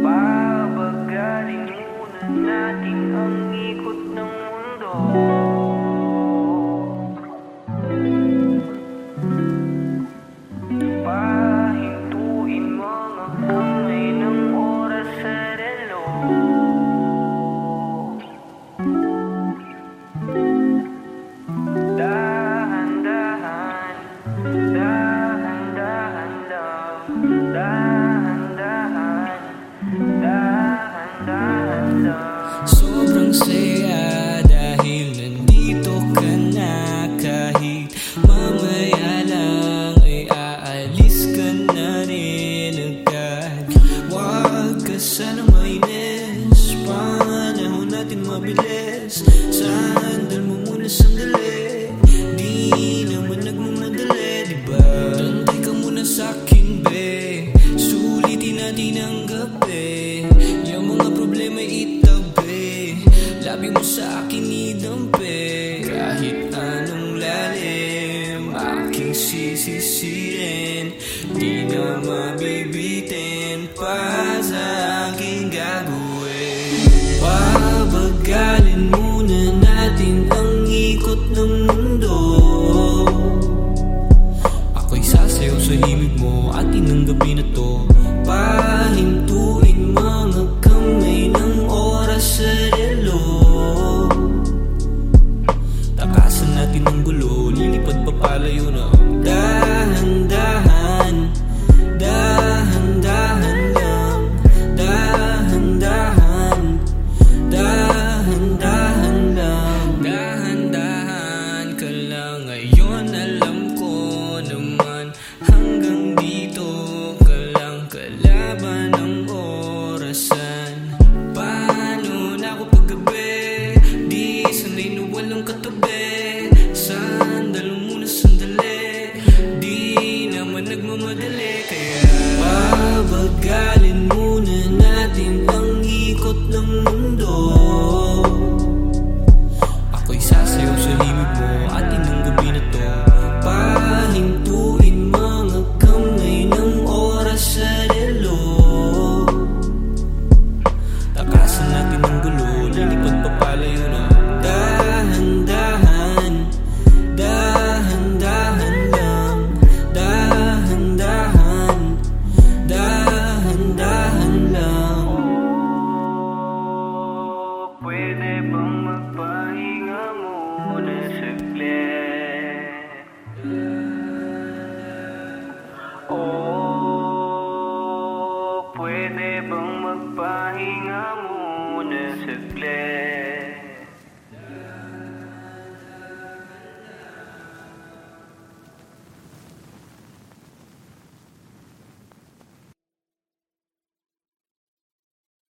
Papagalin muna natin ang ikot ng mundo Mabilis. Sandal mo muna sandali? Di naman nagmamadali, diba? Tantay ka muna sa'kin, be. Sulitin natin ang gabi. Yung mga problema itabi. Labi mo sa akin idampi. Kahit anong lalim Aking sisisirin. Di na mabibitin Pabagalin muna natin ang ikot ng mundo. Ako'y sasayaw sa himig mo Atin ang gabi na to Pahintuin mga kamay ng oras sa relo. Takasan natin ang gulo Lilipad pa palayo na ako paggabi. Di sanay na walang katabi. Sandal muna muna